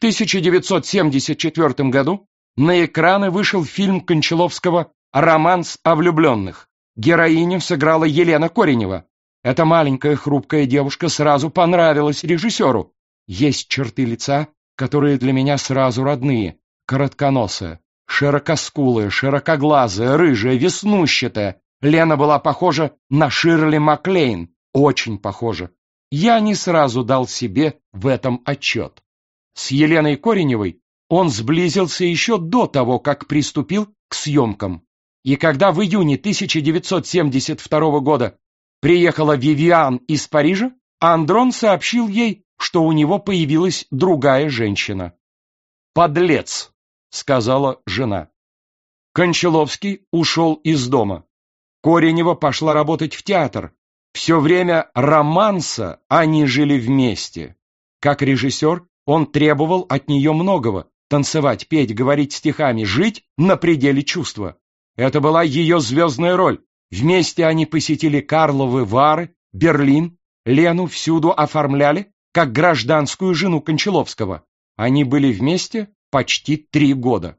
1974 году на экраны вышел фильм Кончаловского «Романс о влюбленных». Героиню сыграла Елена Коренева. Эта маленькая хрупкая девушка сразу понравилась режиссеру. Есть черты лица, которые для меня сразу родные. Коротконосая, широкоскулая, широкоглазая, рыжая, веснущатая. Лена была похожа на Ширли Маклейн, очень похожа. Я не сразу дал себе в этом отчет. С Еленой Кореневой он сблизился еще до того, как приступил к съемкам. И когда в июне 1972 года приехала Вивиан из Парижа, Андрон сообщил ей, что у него появилась другая женщина. «Подлец», — сказала жена. Кончаловский ушел из дома. Коренева пошла работать в театр. Все время романса они жили вместе. Как режиссер он требовал от нее многого — танцевать, петь, говорить стихами, жить на пределе чувства. Это была ее звездная роль. Вместе они посетили Карловы Вары, Берлин, Лену всюду оформляли, как гражданскую жену Кончаловского. Они были вместе почти три года.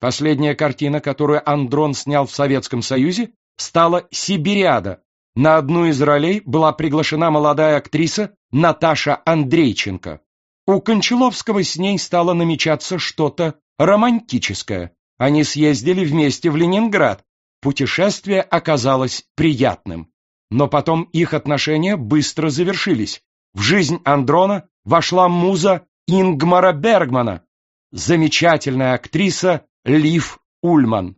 Последняя картина, которую Андрон снял в Советском Союзе, стала «Сибириада». На одну из ролей была приглашена молодая актриса Наташа Андрейченко. У Кончаловского с ней стало намечаться что-то романтическое. Они съездили вместе в Ленинград. Путешествие оказалось приятным. Но потом их отношения быстро завершились. В жизнь Андрона вошла муза Ингмара Бергмана, замечательная актриса Лив Ульман.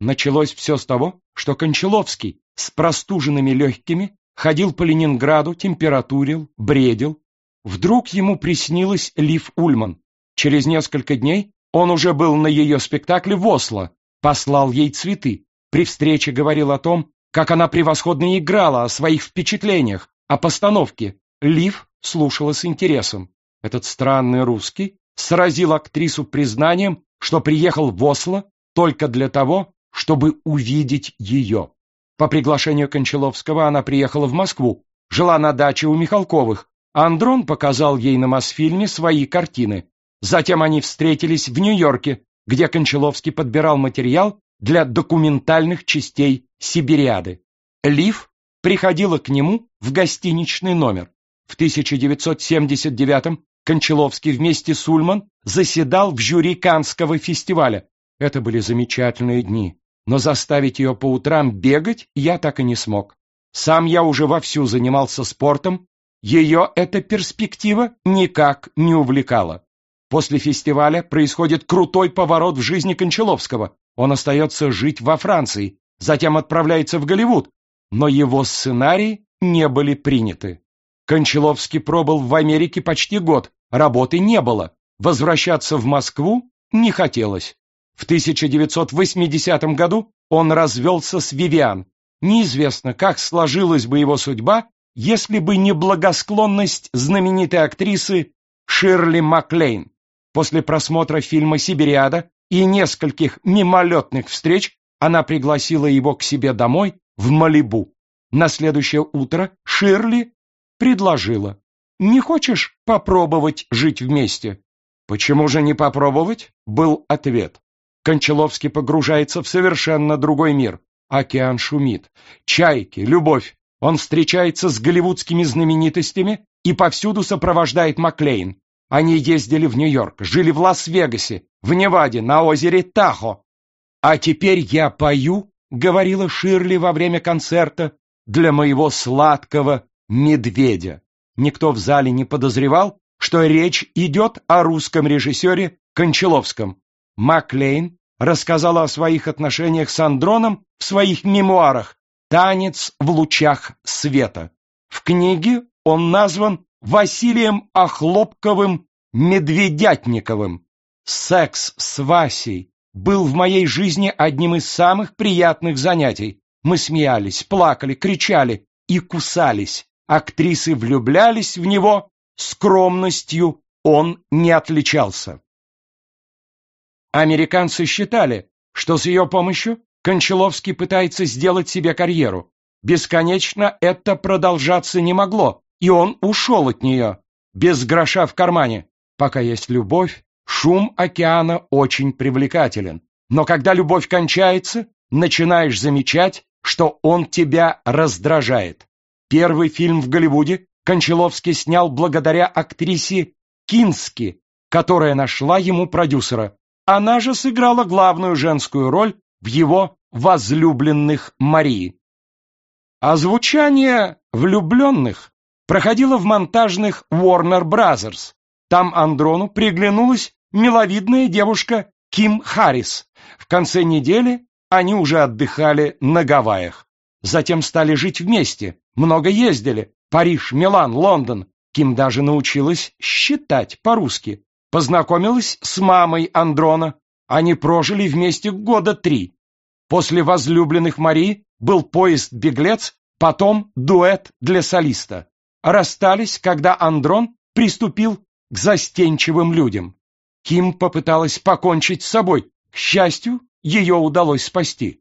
Началось все с того, что Кончаловский с простуженными легкими ходил по Ленинграду, температурил, бредил, Вдруг ему приснилась Лив Ульман. Через несколько дней он уже был на ее спектакле в Осло, послал ей цветы. При встрече говорил о том, как она превосходно играла, о своих впечатлениях, о постановке. Лив слушала с интересом. Этот странный русский сразил актрису признанием, что приехал в Осло только для того, чтобы увидеть ее. По приглашению Кончаловского она приехала в Москву, жила на даче у Михалковых, Андрон показал ей на Мосфильме свои картины. Затем они встретились в Нью-Йорке, где Кончаловский подбирал материал для документальных частей «Сибириады». Лив приходила к нему в гостиничный номер. В 1979-м Кончаловский вместе с Ульман заседал в жюри Канского фестиваля. Это были замечательные дни, но заставить ее по утрам бегать я так и не смог. Сам я уже вовсю занимался спортом ее эта перспектива никак не увлекала. После фестиваля происходит крутой поворот в жизни Кончаловского. Он остается жить во Франции, затем отправляется в Голливуд, но его сценарии не были приняты. Кончаловский пробыл в Америке почти год, работы не было. Возвращаться в Москву не хотелось. В 1980 году он развелся с Вивиан. Неизвестно, как сложилась бы его судьба, если бы не благосклонность знаменитой актрисы Ширли Маклейн. После просмотра фильма «Сибириада» и нескольких мимолетных встреч она пригласила его к себе домой в Малибу. На следующее утро Ширли предложила. «Не хочешь попробовать жить вместе?» «Почему же не попробовать?» — был ответ. Кончаловский погружается в совершенно другой мир. Океан шумит. Чайки, любовь, он встречается с голливудскими знаменитостями и повсюду сопровождает Маклейн. Они ездили в Нью-Йорк, жили в Лас-Вегасе, в Неваде, на озере Тахо. «А теперь я пою», — говорила Ширли во время концерта, «для моего сладкого медведя». Никто в зале не подозревал, что речь идет о русском режиссере Кончаловском. Маклейн рассказала о своих отношениях с Андроном в своих мемуарах, «Танец в лучах света». В книге он назван Василием Охлопковым Медведятниковым. Секс с Васей был в моей жизни одним из самых приятных занятий. Мы смеялись, плакали, кричали и кусались. Актрисы влюблялись в него, скромностью он не отличался. Американцы считали, что с ее помощью Кончаловский пытается сделать себе карьеру. Бесконечно это продолжаться не могло, и он ушел от нее, без гроша в кармане. Пока есть любовь, шум океана очень привлекателен. Но когда любовь кончается, начинаешь замечать, что он тебя раздражает. Первый фильм в Голливуде Кончаловский снял благодаря актрисе Кински, которая нашла ему продюсера. Она же сыграла главную женскую роль в его «Возлюбленных Марии». Озвучание «Влюбленных» проходило в монтажных Warner Brothers. Там Андрону приглянулась миловидная девушка Ким Харрис. В конце недели они уже отдыхали на Гавайях. Затем стали жить вместе, много ездили. Париж, Милан, Лондон. Ким даже научилась считать по-русски. Познакомилась с мамой Андрона. Они прожили вместе года три. После возлюбленных Марии был поезд-беглец, потом дуэт для солиста. Расстались, когда Андрон приступил к застенчивым людям. Ким попыталась покончить с собой. К счастью, ее удалось спасти.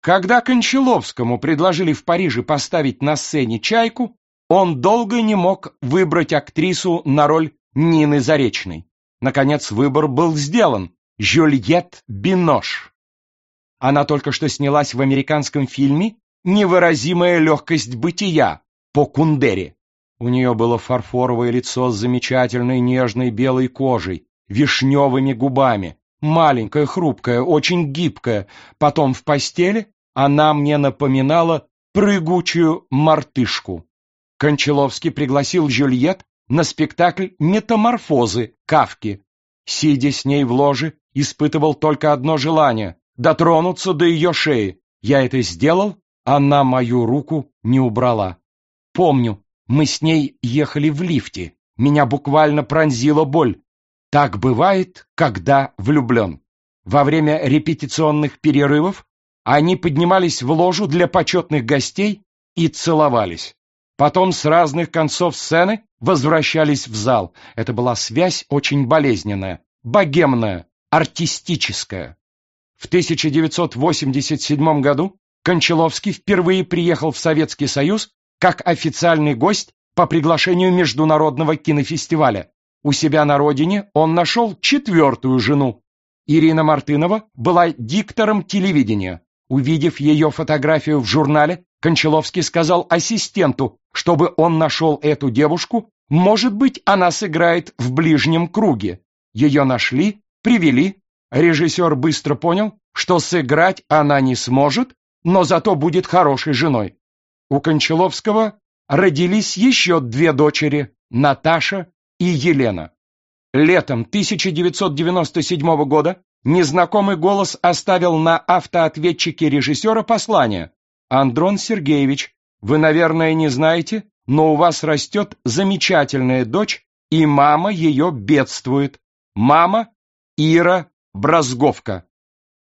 Когда Кончаловскому предложили в Париже поставить на сцене «Чайку», он долго не мог выбрать актрису на роль Нины Заречной. Наконец выбор был сделан – Жюльет Бинош. Она только что снялась в американском фильме «Невыразимая легкость бытия» по Кундере. У нее было фарфоровое лицо с замечательной нежной белой кожей, вишневыми губами, маленькая, хрупкая, очень гибкая. Потом в постели она мне напоминала прыгучую мартышку. Кончаловский пригласил Жюльет на спектакль «Метаморфозы» Кавки. Сидя с ней в ложе, испытывал только одно желание — дотронуться до ее шеи. Я это сделал, она мою руку не убрала. Помню, мы с ней ехали в лифте. Меня буквально пронзила боль. Так бывает, когда влюблен. Во время репетиционных перерывов они поднимались в ложу для почетных гостей и целовались. Потом с разных концов сцены возвращались в зал. Это была связь очень болезненная, богемная, артистическая. В 1987 году Кончаловский впервые приехал в Советский Союз как официальный гость по приглашению Международного кинофестиваля. У себя на родине он нашел четвертую жену. Ирина Мартынова была диктором телевидения. Увидев ее фотографию в журнале, Кончаловский сказал ассистенту, чтобы он нашел эту девушку, может быть, она сыграет в ближнем круге. Ее нашли, привели. Режиссер быстро понял, что сыграть она не сможет, но зато будет хорошей женой. У Кончаловского родились еще две дочери, Наташа и Елена. Летом 1997 года незнакомый голос оставил на автоответчике режиссера послание. «Андрон Сергеевич, вы, наверное, не знаете, но у вас растет замечательная дочь, и мама ее бедствует. Мама Ира Бразговка».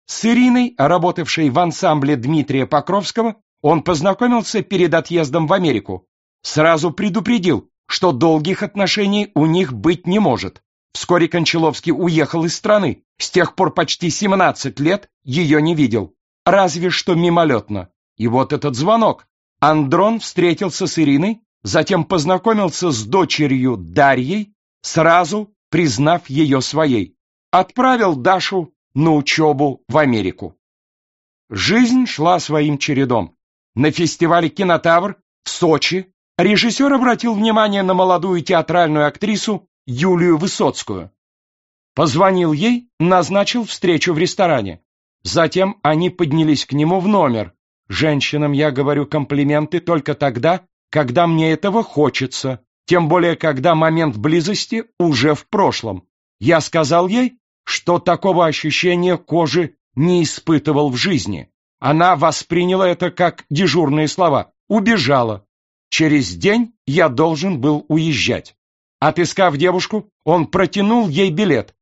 С Ириной, работавшей в ансамбле Дмитрия Покровского, он познакомился перед отъездом в Америку. Сразу предупредил, что долгих отношений у них быть не может. Вскоре Кончаловский уехал из страны. С тех пор почти 17 лет ее не видел. Разве что мимолетно. И вот этот звонок. Андрон встретился с Ириной, затем познакомился с дочерью Дарьей, сразу признав ее своей. Отправил Дашу на учебу в Америку. Жизнь шла своим чередом. На фестивале «Кинотавр» в Сочи режиссер обратил внимание на молодую театральную актрису Юлию Высоцкую. Позвонил ей, назначил встречу в ресторане. Затем они поднялись к нему в номер. Женщинам я говорю комплименты только тогда, когда мне этого хочется, тем более когда момент близости уже в прошлом. Я сказал ей, что такого ощущения кожи не испытывал в жизни. Она восприняла это как дежурные слова. Убежала. Через день я должен был уезжать. Отыскав девушку, он протянул ей билет.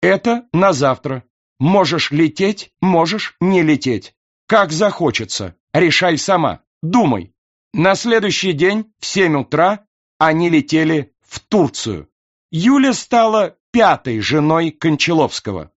Это на завтра. Можешь лететь, можешь не лететь. Как захочется. Решай сама. Думай. На следующий день в семь утра они летели в Турцию. Юля стала пятой женой Кончаловского.